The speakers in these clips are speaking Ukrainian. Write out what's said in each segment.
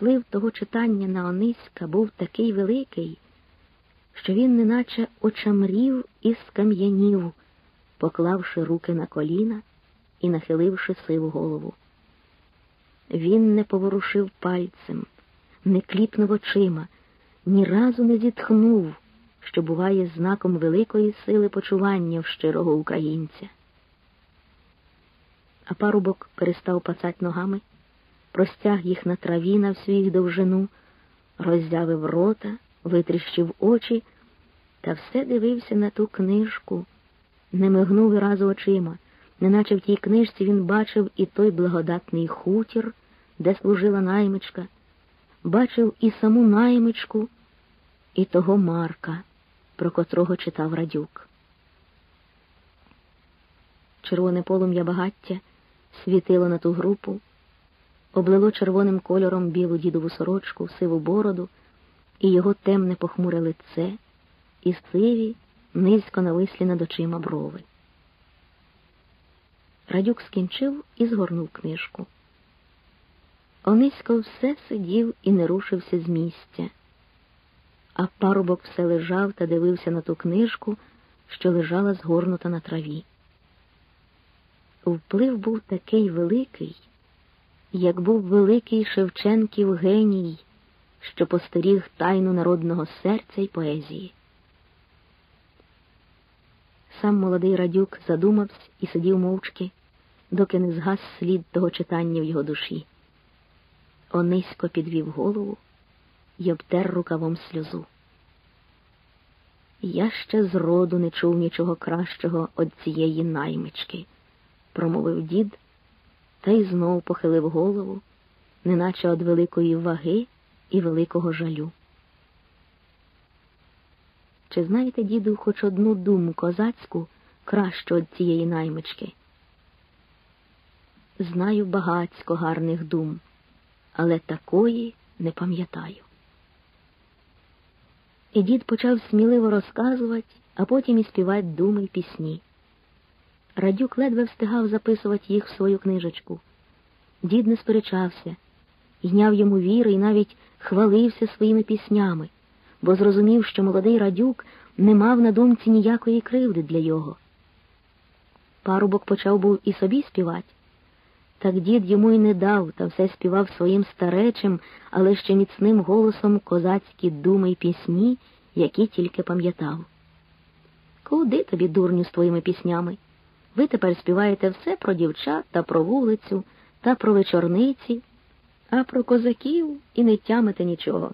вплив того читання на Ониська був такий великий, що він неначе очамрів і скам'янів, поклавши руки на коліна і нахиливши сиву голову. Він не поворушив пальцем, не кліпнув очима, ні разу не зітхнув, що буває знаком великої сили почування в щирого українця. А парубок перестав пацать ногами, простяг їх на траві на всю їх довжину, роззявив рота, витріщив очі та все дивився на ту книжку, не мигнув разу очима, неначе в тій книжці він бачив і той благодатний хутір, де служила наймичка, бачив і саму наймичку, і того Марка, про котрого читав радюк. Червоне полум'я багаття світило на ту групу, облило червоним кольором білу дідову сорочку, сиву бороду і його темне похмуре лице, і сиві, низько навислі над очима брови. Радюк скінчив і згорнув книжку. Онисько все сидів і не рушився з місця, а парубок все лежав та дивився на ту книжку, що лежала згорнута на траві. Вплив був такий великий, як був великий Шевченків геній, що постеріг тайну народного серця й поезії. Сам молодий радюк задумався і сидів мовчки, доки не згас слід того читання в його душі. Онисько підвів голову й обтер рукавом сльозу. Я ще зроду не чув нічого кращого од цієї наймички, промовив дід та й знов похилив голову, неначе од великої ваги і великого жалю. Чи знаєте, діду, хоч одну думу козацьку кращу від цієї наймички? Знаю багацько гарних дум, але такої не пам'ятаю. І дід почав сміливо розказувати, а потім і співати думи й пісні. Радюк ледве встигав записувати їх в свою книжечку. Дід не сперечався, йняв йому віри і навіть хвалився своїми піснями, бо зрозумів, що молодий радюк не мав на думці ніякої кривди для його. Парубок почав був і собі співати. Так дід йому й не дав, та все співав своїм старечим, але ще міцним голосом козацькі думи й пісні, які тільки пам'ятав. Куди тобі, дурню, з твоїми піснями? Ви тепер співаєте все про дівчат та про вулицю та про вечорниці, а про козаків і не тямите нічого.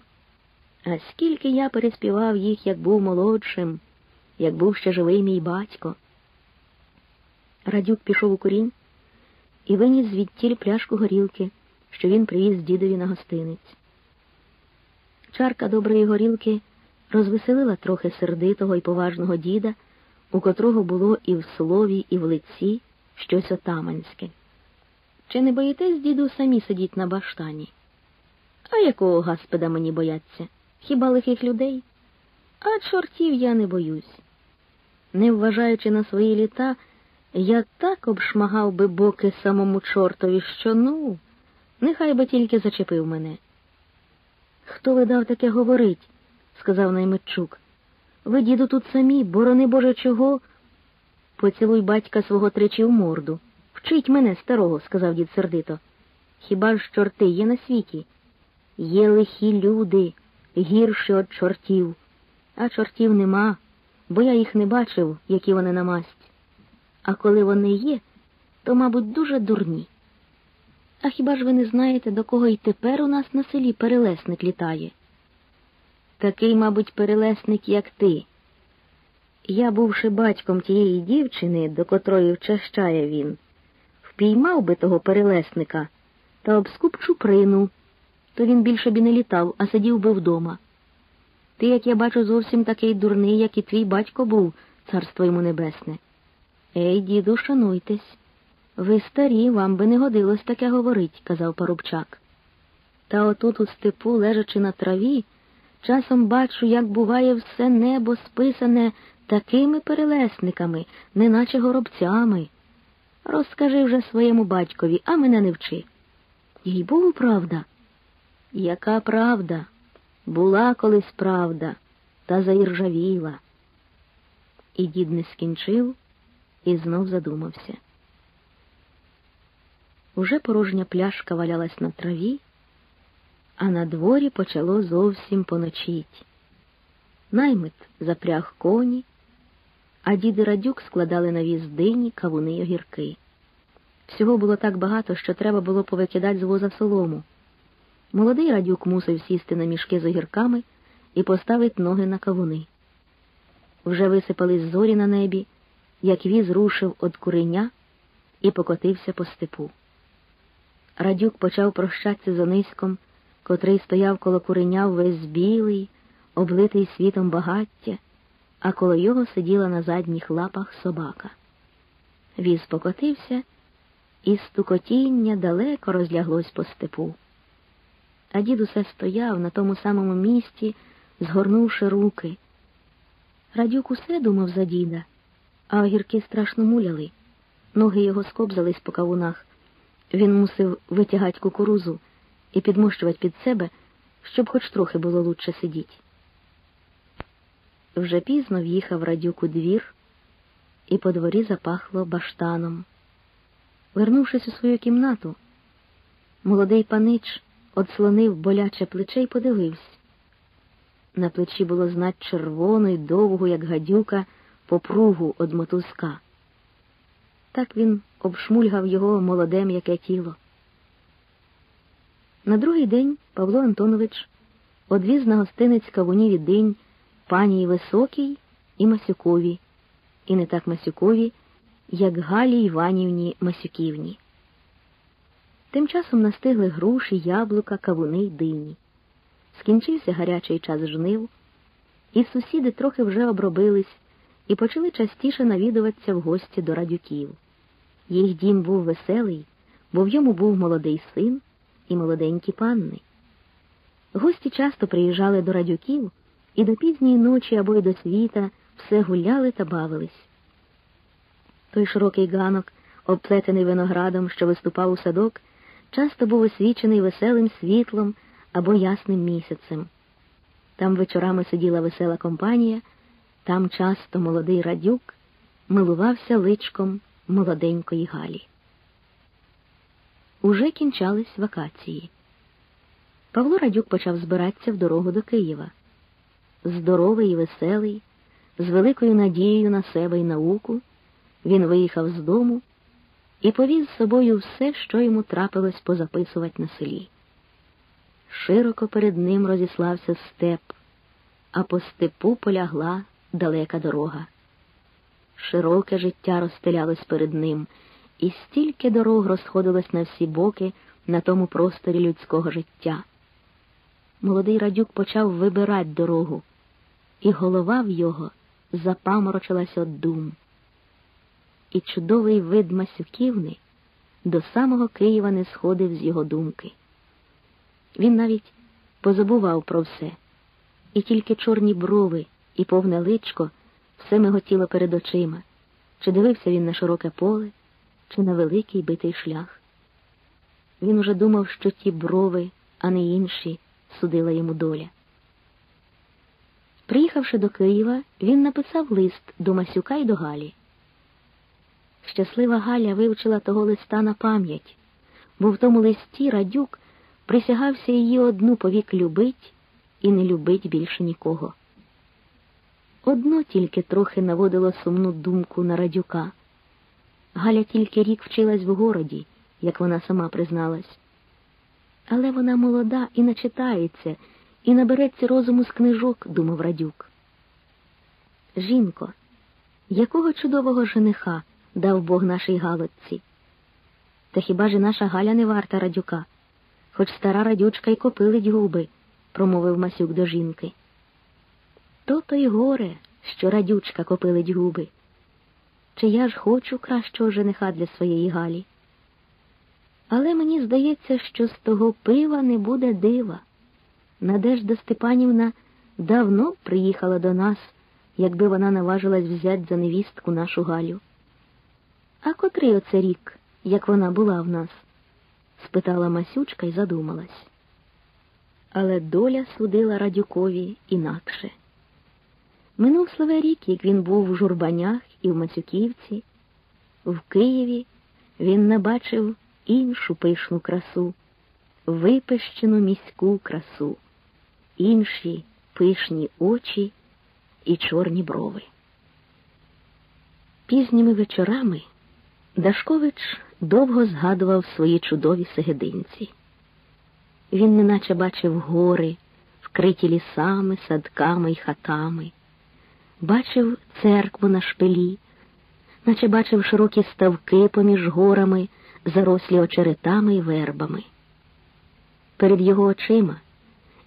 А скільки я переспівав їх, як був молодшим, як був ще живий мій батько. Радюк пішов у курінь і виніс звідтіль пляшку горілки, що він привіз дідові на гостиниць. Чарка доброї горілки розвеселила трохи сердитого і поважного діда, у котрого було і в слові, і в лиці щось отаманське. Чи не боїтесь, діду, самі сидіть на баштані? А якого гаспеда мені бояться? Хіба лихих людей? А чортів я не боюсь. Не вважаючи на свої літа, я так обшмагав би боки самому чортові, що ну, нехай би тільки зачепив мене. Хто ви дав таке говорить? сказав наймитчук. Ви, діду, тут самі, борони Боже, чого? Поцілуй батька свого тричі в морду. Вчить мене, старого, сказав дід сердито. Хіба ж чорти є на світі? Є лихі люди, гірші від чортів, а чортів нема, бо я їх не бачив, які вони на масть. А коли вони є, то, мабуть, дуже дурні. А хіба ж ви не знаєте, до кого й тепер у нас на селі перелесник літає? Такий, мабуть, перелесник, як ти. Я, бувши батьком тієї дівчини, до котрої вчащає він, впіймав би того перелесника та обскуп чуприну, то він більше б і не літав, а сидів би вдома. Ти, як я бачу, зовсім такий дурний, як і твій батько був, царство йому небесне. Ей, діду, шануйтесь. Ви старі, вам би не годилось таке говорить, казав парубчак. Та отут у степу, лежачи на траві, часом бачу, як буває все небо списане такими перелесниками, неначе горобцями. Розкажи вже своєму батькові, а мене не вчи. Їй Богу, правда. Яка правда? Була колись правда, та заіржавіла. І дід не скінчив і знов задумався. Уже порожня пляшка валялась на траві, а на дворі почало зовсім поночіть. Наймит запряг коні, а діди радюк складали на віз дині, кавуни й огірки. Всього було так багато, що треба було повикидати з воза солому. Молодий радюк мусив сісти на мішки з огірками і поставити ноги на кавуни. Вже висипались зорі на небі, як віз рушив од куреня і покотився по степу. Радюк почав прощатися з Ониськом, котрий стояв коло куреня весь білий, облитий світом багаття, а коло його сиділа на задніх лапах собака. Віз покотився, і стукотіння далеко розляглось по степу. А дід усе стояв на тому самому місці, згорнувши руки. Радюк усе думав за діда, а огірки страшно муляли. Ноги його скобзались по кавунах. Він мусив витягати кукурузу і підмощувати під себе, щоб хоч трохи було лучше сидіть. Вже пізно в'їхав радюк у двір, і по дворі запахло баштаном. Вернувшись у свою кімнату, молодий панич одслонив боляче плече і подивився. На плечі було знать червону й довгу, як гадюка, попругу од мотузка. Так він обшмульгав його молоде м'яке тіло. На другий день Павло Антонович одвіз на гостинець кавунів день панії Високій і Масюкові, і не так Масюкові, як Галі Іванівні Масюківні. Тим часом настигли груші, яблука, кавуни й дині. Скінчився гарячий час жнив, і сусіди трохи вже обробились і почали частіше навідуватися в гості до радюків. Їх дім був веселий, бо в йому був молодий син і молоденькі панни. Гості часто приїжджали до радюків і до пізньої ночі або й до світа все гуляли та бавились. Той широкий ганок, обплетений виноградом, що виступав у садок, часто був освічений веселим світлом або ясним місяцем. Там вечорами сиділа весела компанія, там часто молодий радюк милувався личком молоденької Галі. Уже кінчались вакації. Павло Радюк почав збиратися в дорогу до Києва. Здоровий і веселий, з великою надією на себе і науку, він виїхав з дому і повіз з собою все, що йому трапилось позаписувати на селі. Широко перед ним розіслався степ, а по степу полягла далека дорога. Широке життя розстелялось перед ним, і стільки дорог розходилось на всі боки на тому просторі людського життя. Молодий радюк почав вибирати дорогу, і голова в його запаморочилась од дум. І чудовий вид Масюківни до самого Києва не сходив з його думки. Він навіть позабував про все, і тільки чорні брови і повне личко все миготіло перед очима, чи дивився він на широке поле, чи на великий битий шлях. Він уже думав, що ті брови, а не інші, судила йому доля. Приїхавши до Києва, він написав лист до Масюка і до Галі. Щаслива Галя вивчила того листа на пам'ять, бо в тому листі радюк присягався її одну повік любить і не любить більше нікого. Одно тільки трохи наводило сумну думку на радюка. Галя тільки рік вчилась в городі, як вона сама призналась. Але вона молода і начитається, і набереться розуму з книжок, думав радюк. Жінко, якого чудового жениха дав Бог нашій Галочці? Та хіба ж наша Галя не варта радюка? Хоч стара радючка й копилить губи, промовив Масюк до жінки. То-то й горе, що радючка копилить губи. Чи я ж хочу кращого жениха для своєї Галі? Але мені здається, що з того пива не буде дива. Надежда Степанівна давно приїхала до нас, якби вона наважилась взяти за невістку нашу Галю. А котрий оце рік, як вона була в нас? спитала Масючка і задумалась. Але доля судила Радюкові інакше. Минув сливе рік, як він був в журбанях і в Мацюківці. В Києві він набачив іншу пишну красу, випещену міську красу, інші пишні очі і чорні брови. Пізніми вечорами Дашкович довго згадував свої чудові сегединці. Він неначе бачив гори, вкриті лісами, садками й хатами, бачив церкву на шпилі, наче бачив широкі ставки поміж горами, зарослі очеретами й вербами. Перед його очима,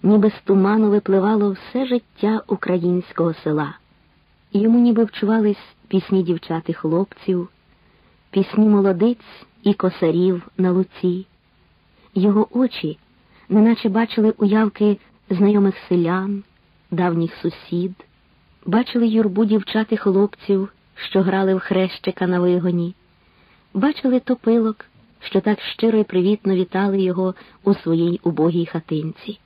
ніби з туману випливало все життя українського села, йому ніби вчувались пісні дівчат і хлопців, пісні молодиць і косарів на луці. Його очі неначе бачили уявки знайомих селян, давніх сусід, бачили юрбу дівчат і хлопців, що грали в хрещика на вигоні, бачили топилок, що так щиро і привітно вітали його у своїй убогій хатинці.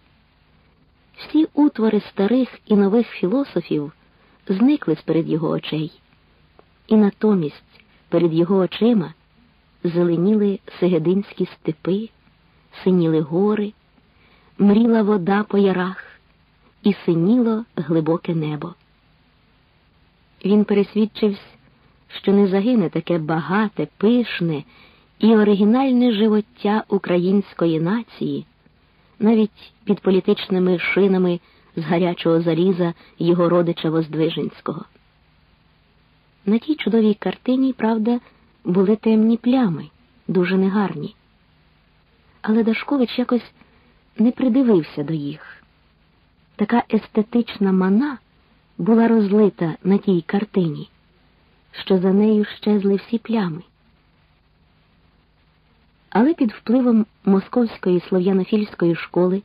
Всі утвори старих і нових філософів зникли з перед його очей, і натомість перед його очима зеленіли сегединські степи, синіли гори, мріла вода по ярах і синіло глибоке небо. Він пересвідчився, що не загине таке багате, пишне і оригінальне живоття української нації, навіть під політичними шинами з гарячого заліза його родича Воздвиженського. На тій чудовій картині, правда, були темні плями, дуже негарні. Але Дашкович якось не придивився до їх. Така естетична мана була розлита на тій картині, що за нею щезли всі плями. Але під впливом московської слов'янофільської школи,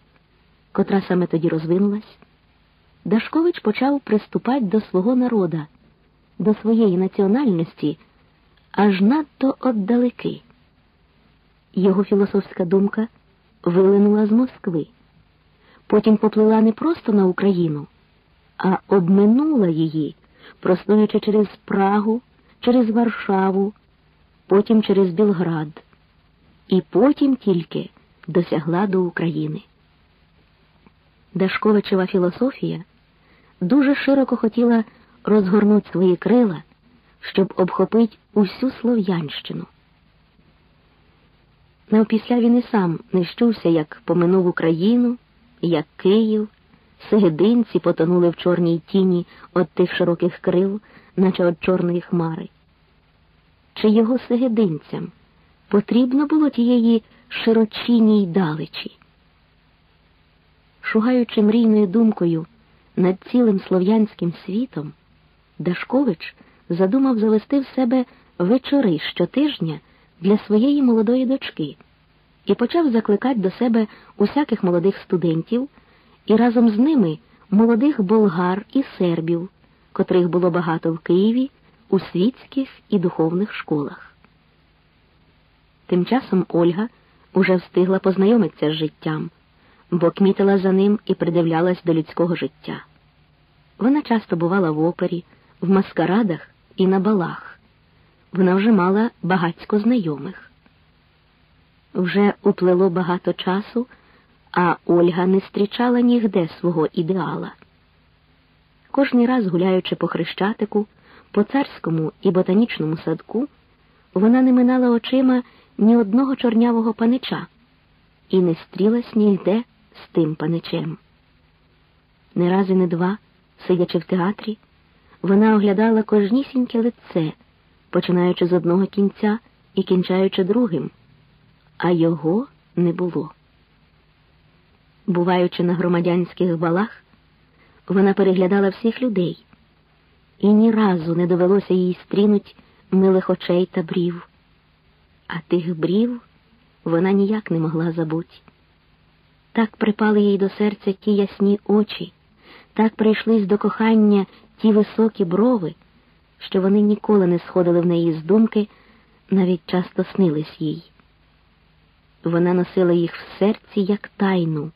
котра саме тоді розвинулась, Дашкович почав приступати до свого народа, до своєї національності аж надто отдалеки. Його філософська думка вилинула з Москви, потім поплила не просто на Україну, а обминула її, проснуючи через Прагу, через Варшаву, потім через Білград, і потім тільки досягла до України. Дашковичева філософія дуже широко хотіла розгорнути свої крила, щоб обхопити усю Слов'янщину. Навпісля він і сам не щувся, як поминув Україну, як Київ, Сегединці потонули в чорній тіні від тих широких крил, наче від чорної хмари. Чи його сегединцям потрібно було тієї широчиній далечі? Шугаючи мрійною думкою над цілим слов'янським світом, Дашкович задумав завести в себе вечори щотижня для своєї молодої дочки і почав закликати до себе усяких молодих студентів і разом з ними молодих болгар і сербів, котрих було багато в Києві у світських і духовних школах. Тим часом Ольга уже встигла познайомитися з життям, бо кмітила за ним і придивлялась до людського життя. Вона часто бувала в опері, в маскарадах і на балах. Вона вже мала багатько знайомих. Вже уплило багато часу, а Ольга не зустрічала нігде свого ідеала. Кожний раз, гуляючи по хрещатику, по царському і ботанічному садку, вона не минала очима ні одного чорнявого панича і не стрілась ніде з тим паничем. Не раз і не два, сидячи в театрі, вона оглядала кожнісіньке лице, починаючи з одного кінця і кінчаючи другим, а його не було. Буваючи на громадянських балах, вона переглядала всіх людей, і ні разу не довелося їй стрінуть милих очей та брів, а тих брів вона ніяк не могла забути. Так припали їй до серця ті ясні очі, так прийшлись до кохання ті високі брови, що вони ніколи не сходили в неї з думки, навіть часто снились їй. Вона носила їх в серці як тайну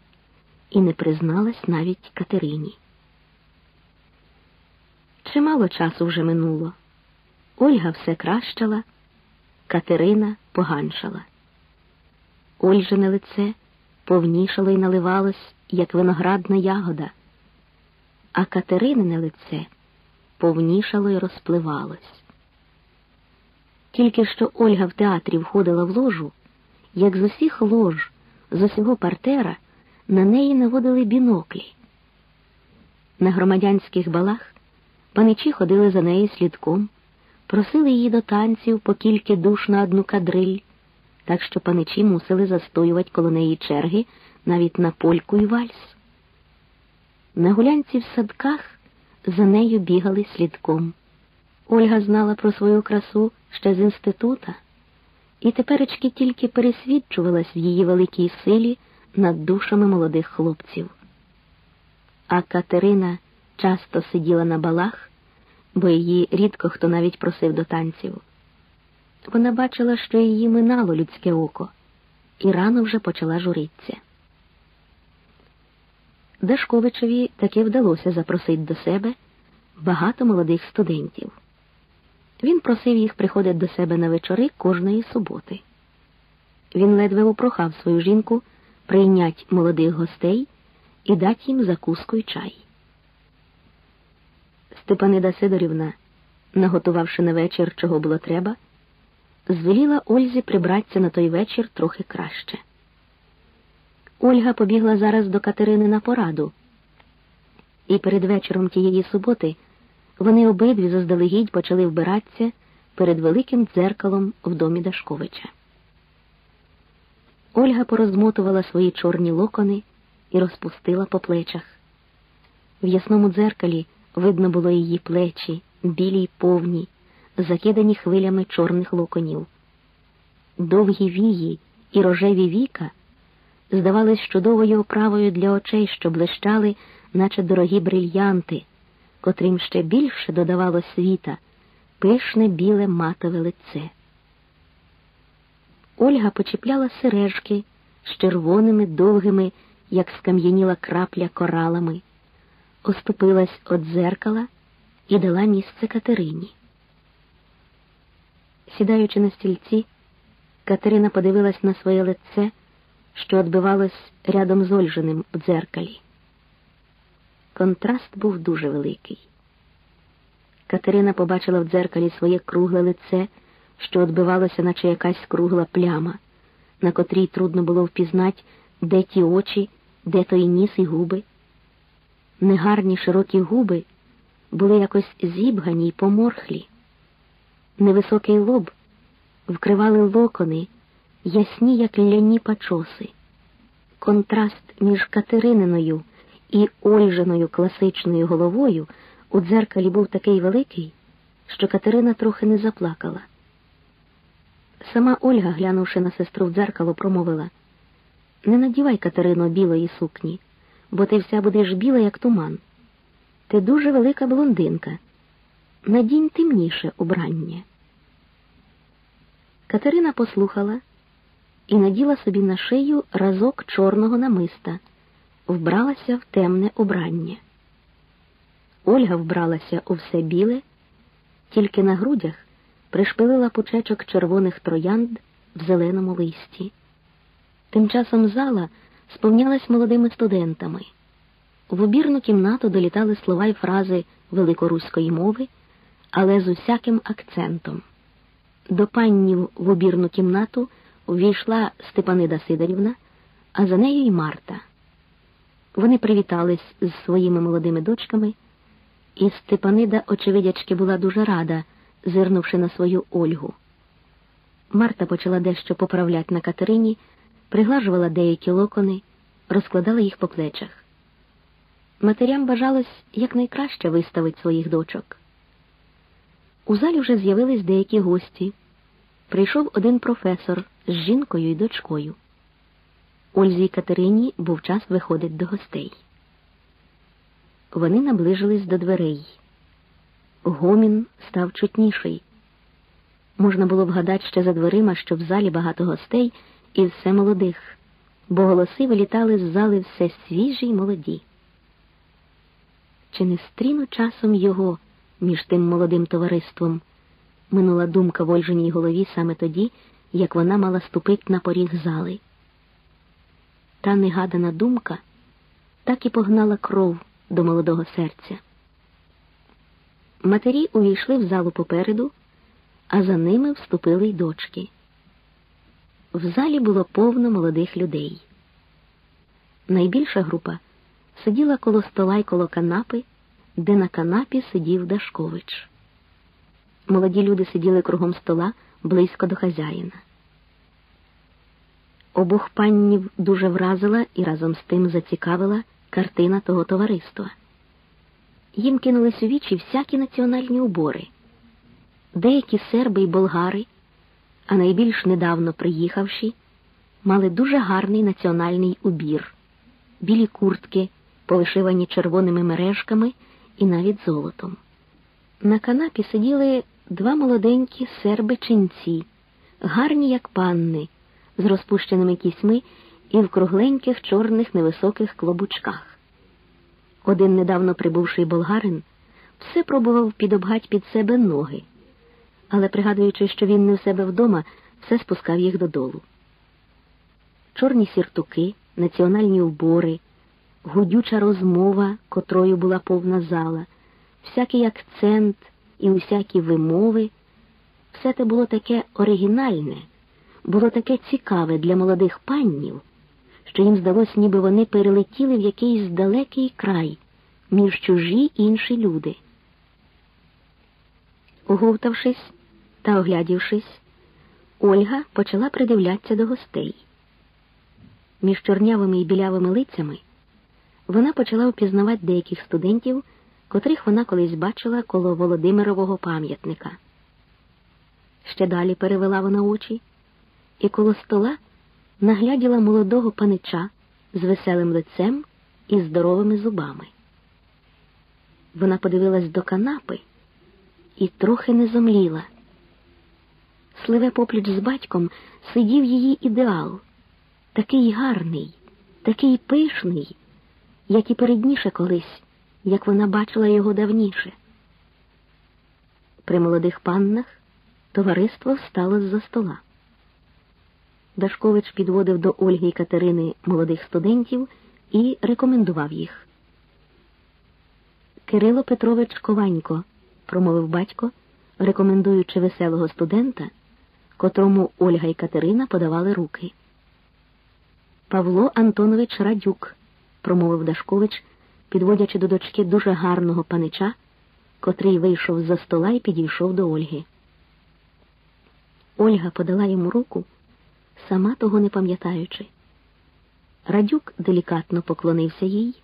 і не призналась навіть Катерині. Чимало часу вже минуло. Ольга все кращала, Катерина поганшала. Ольжине лице повнішало і наливалось, як виноградна ягода, а Катеринине лице повнішало і розпливалось. Тільки що Ольга в театрі входила в ложу, як з усіх лож, з усього партера, на неї наводили біноклі. На громадянських балах паничі ходили за нею слідком, просили її до танців по кілька душ на одну кадриль, так що паничі мусили застоювати коло неї черги навіть на польку і вальс. На гулянці в садках за нею бігали слідком. Ольга знала про свою красу ще з інститута, і теперечки тільки пересвідчувалась в її великій силі над душами молодих хлопців. А Катерина часто сиділа на балах, бо її рідко хто навіть просив до танців. Вона бачила, що її минало людське око, і рано вже почала журитися. Дашковичеві таки вдалося запросити до себе багато молодих студентів. Він просив їх приходити до себе на вечори кожної суботи. Він ледве упрохав свою жінку прийнять молодих гостей і дати їм закуску й чай. Степанида Сидорівна, наготувавши на вечір, чого було треба, звеліла Ользі прибратися на той вечір трохи краще. Ольга побігла зараз до Катерини на пораду, і перед вечором тієї суботи вони обидві заздалегідь почали вбиратися перед великим дзеркалом в домі Дашковича. Ольга порозмотувала свої чорні локони і розпустила по плечах. В ясному дзеркалі видно було її плечі, білі й повні, закидані хвилями чорних локонів. Довгі вії і рожеві віка здавались чудовою оправою для очей, що блищали, наче дорогі брильянти котрим ще більше додавало світа, пишне біле матове лице. Ольга почіпляла сережки з червоними, довгими, як скам'яніла крапля коралами, оступилась від зеркала і дала місце Катерині. Сідаючи на стільці, Катерина подивилась на своє лице, що відбивалось рядом з Ольжиним в дзеркалі. Контраст був дуже великий. Катерина побачила в дзеркалі своє кругле лице, що відбивалося, наче якась кругла пляма, на котрій трудно було впізнати, де ті очі, де той ніс і губи. Негарні широкі губи були якось зібгані й поморхлі. Невисокий лоб вкривали локони, ясні, як ляні пачоси. Контраст між Катерининою і Ольжиною класичною головою у дзеркалі був такий великий, що Катерина трохи не заплакала. Сама Ольга, глянувши на сестру в дзеркало, промовила Не надівай, Катерино, білої сукні, бо ти вся будеш біла, як туман. Ти дуже велика блондинка. Надінь темніше убрання. Катерина послухала і наділа собі на шию разок чорного намиста вбралася в темне убрання. Ольга вбралася у все біле, тільки на грудях пришпилила пучечок червоних троянд в зеленому листі. Тим часом зала сповнялась молодими студентами. В убірну кімнату долітали слова й фрази великоруської мови, але з усяким акцентом. До паннів в убірну кімнату увійшла Степанида Сидорівна, а за нею й Марта. Вони привітались з своїми молодими дочками, і Степанида, очевидячки, була дуже рада, зирнувши на свою Ольгу. Марта почала дещо поправляти на Катерині, приглажувала деякі локони, розкладала їх по плечах. Матерям бажалось якнайкраще виставити своїх дочок. У залі вже з'явились деякі гості. Прийшов один професор з жінкою і дочкою. Ользі й Катерині був час виходить до гостей. Вони наближились до дверей. Гомін став чутніший. Можна було вгадати ще за дверима, що в залі багато гостей і все молодих. бо голоси вилітали з зали все свіжі й молоді. Чи не стріну часом його між тим молодим товариством? Минула думка в Ольжиній голові саме тоді, як вона мала ступить на поріг зали. Та негадана думка так і погнала кров до молодого серця. Матері увійшли в залу попереду, а за ними вступили й дочки. В залі було повно молодих людей. Найбільша група сиділа коло стола й коло канапи, де на канапі сидів Дашкович. Молоді люди сиділи кругом стола близько до хазяїна. Обох паннів дуже вразила і разом з тим зацікавила картина того товариства. Їм кинулись у вічі всякі національні убори. Деякі серби й болгари, а найбільш недавно приїхавші, мали дуже гарний національний убір, білі куртки, повишивані червоними мережками і навіть золотом. На канапі сиділи два молоденькі серби-ченці, гарні, як панни, з розпущеними кісьми і в кругленьких чорних невисоких клобучках. Один недавно прибувший болгарин все пробував підобгать під себе ноги, але, пригадуючи, що він не в себе вдома, все спускав їх додолу. Чорні сіртуки, національні убори, гудюча розмова, котрою була повна зала, всякий акцент і усякі вимови, все те було таке оригінальне, було таке цікаве для молодих паннів що їм здалось, ніби вони перелетіли в якийсь далекий край між чужі інші люди. Оговтавшись та оглядівшись, Ольга почала придивлятися до гостей. Між чорнявими і білявими лицями вона почала впізнавати деяких студентів, котрих вона колись бачила коло Володимирового пам'ятника. Ще далі перевела вона очі, і коло стола нагляділа молодого панича з веселим лицем і здоровими зубами. Вона подивилась до канапи і трохи не зомліла. Сливе попліч з батьком сидів її ідеал, такий гарний, такий пишний, як і передніше колись, як вона бачила його давніше. При молодих паннах товариство встало з за стола. Дашкович підводив до Ольги і Катерини молодих студентів і рекомендував їх. Кирило Петрович Кованько, промовив батько, рекомендуючи веселого студента, котрому Ольга і Катерина подавали руки. Павло Антонович Радюк, промовив Дашкович, підводячи до дочки дуже гарного панича, котрий вийшов з за стола і підійшов до Ольги. Ольга подала йому руку сама того не пам'ятаючи. Радюк делікатно поклонився їй,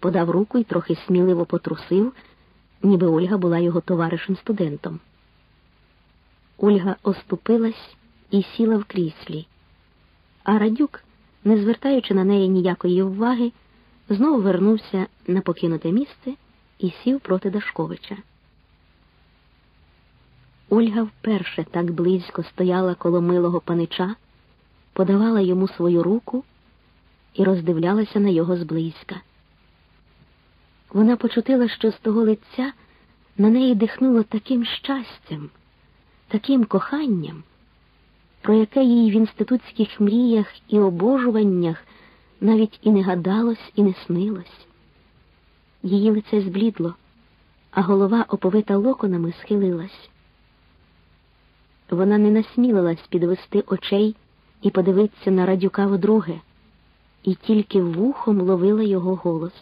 подав руку і трохи сміливо потрусив, ніби Ольга була його товаришем студентом. Ольга оступилась і сіла в кріслі, а Радюк, не звертаючи на неї ніякої уваги, знову вернувся на покинуте місце і сів проти Дашковича. Ольга вперше так близько стояла коло милого панича подавала йому свою руку і роздивлялася на його зблизька. Вона почутила, що з того лиця на неї дихнуло таким щастям, таким коханням, про яке їй в інститутських мріях і обожуваннях навіть і не гадалось, і не снилось. Її лице зблідло, а голова, оповита локонами, схилилась. Вона не насмілилась підвести очей і подивитися на радюка вдруге, і тільки вухом ловила його голос.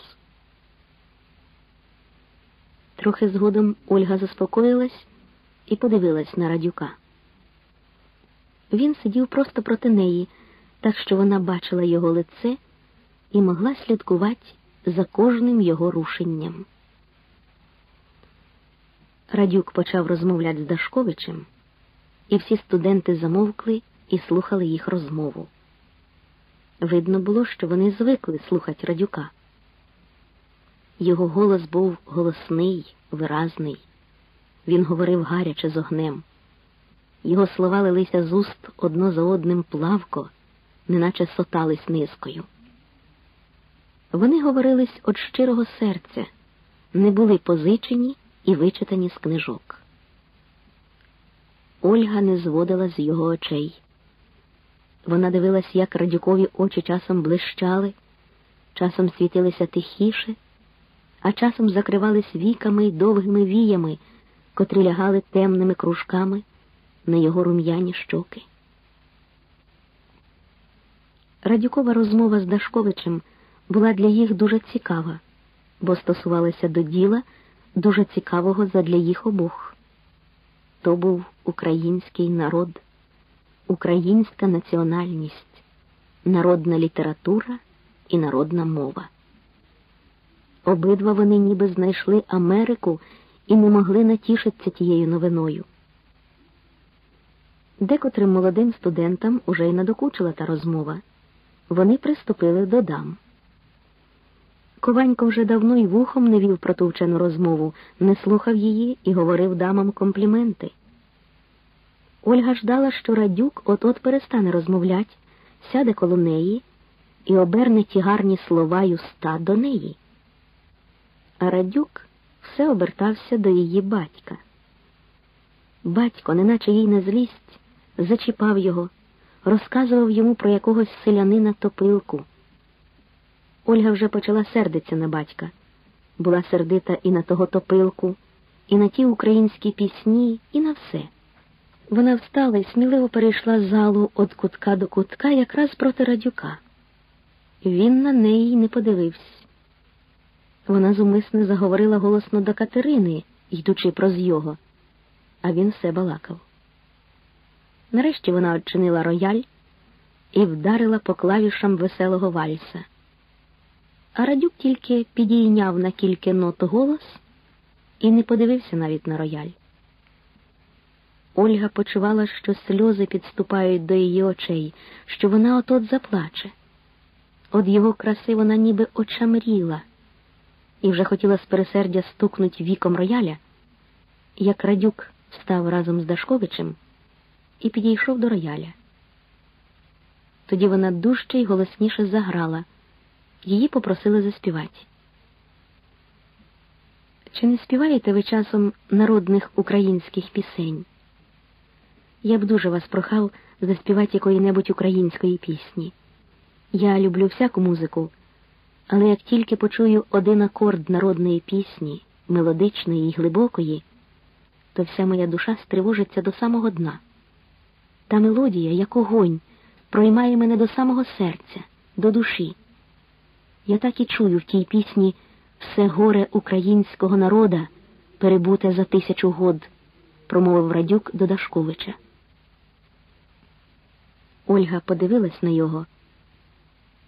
Трохи згодом Ольга заспокоїлась і подивилась на радюка. Він сидів просто проти неї, так що вона бачила його лице і могла слідкувати за кожним його рушенням. Радюк почав розмовляти з Дашковичем, і всі студенти замовкли і слухали їх розмову. Видно було, що вони звикли слухати радюка. Його голос був голосний, виразний. Він говорив гаряче з огнем. Його слова лилися з уст одно за одним плавко, неначе сотались низкою. Вони говорились від щирого серця, не були позичені і вичитані з книжок. Ольга не зводила з його очей. Вона дивилась, як радюкові очі часом блищали, часом світилися тихіше, а часом закривались віками й довгими віями, котрі лягали темними кружками на його рум'яні щоки. Радюкова розмова з Дашковичем була для їх дуже цікава, бо стосувалася до діла дуже цікавого задля їх обох. То був український народ, українська національність, народна література і народна мова. Обидва вони ніби знайшли Америку і не могли натішитися тією новиною. Декотрим молодим студентам уже й надокучила та розмова. Вони приступили до дам. Кованько вже давно й вухом не вів про ту вчену розмову, не слухав її і говорив дамам компліменти. Ольга ждала, що радюк от-от перестане розмовлять, сяде коло неї і оберне ті гарні слова й уста до неї. А радюк все обертався до її батька. Батько, неначе їй на злість, зачіпав його, розказував йому про якогось селянина топилку. Ольга вже почала сердитися на батька. Була сердита і на того топилку, і на ті українські пісні, і на все. Вона встала і сміливо перейшла залу від кутка до кутка якраз проти радюка. Він на неї не подивився. Вона зумисне заговорила голосно до Катерини, йдучи проз його, а він все балакав. Нарешті вона odчинила рояль і вдарила по клавішам веселого вальса. А радюк тільки підійняв на кілька нот голос і не подивився навіть на рояль. Ольга почувала, що сльози підступають до її очей, що вона от-от заплаче. От його краси вона ніби очамріла і вже хотіла з пересердя стукнуть віком рояля, як радюк став разом з Дашковичем і підійшов до рояля. Тоді вона дужче й голосніше заграла. Її попросили заспівати. Чи не співаєте ви часом народних українських пісень? Я б дуже вас прохав заспівати якої-небудь української пісні. Я люблю всяку музику, але як тільки почую один акорд народної пісні, мелодичної і глибокої, то вся моя душа стривожиться до самого дна. Та мелодія, як огонь, проймає мене до самого серця, до душі. Я так і чую в тій пісні все горе українського народа перебуте за тисячу год, промовив Радюк до Дашковича. Ольга подивилась на його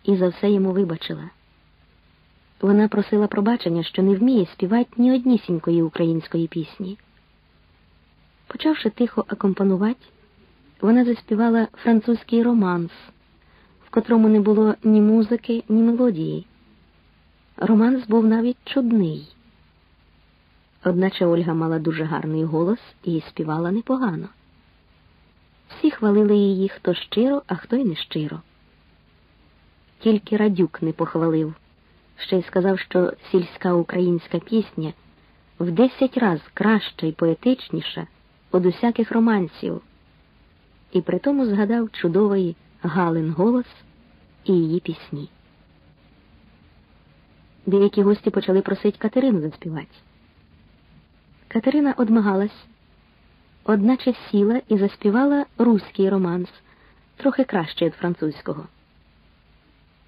і за все йому вибачила. Вона просила пробачення, що не вміє співати ні однісінької української пісні. Почавши тихо акомпанувати, вона заспівала французький романс, в котрому не було ні музики, ні мелодії. Романс був навіть чудний. Одначе Ольга мала дуже гарний голос і співала непогано. Всі хвалили її хто щиро, а хто й не щиро. Тільки Радюк не похвалив, ще й сказав, що сільська українська пісня в десять раз краща і поетичніша од усяких романсів, і при тому згадав чудовий Галин голос і її пісні. Деякі гості почали просити Катерину заспівати. Катерина одмагалась одначе сіла і заспівала руський романс, трохи краще від французького.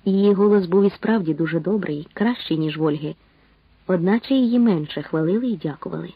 Її голос був і справді дуже добрий, кращий, ніж Вольги, одначе її менше хвалили і дякували.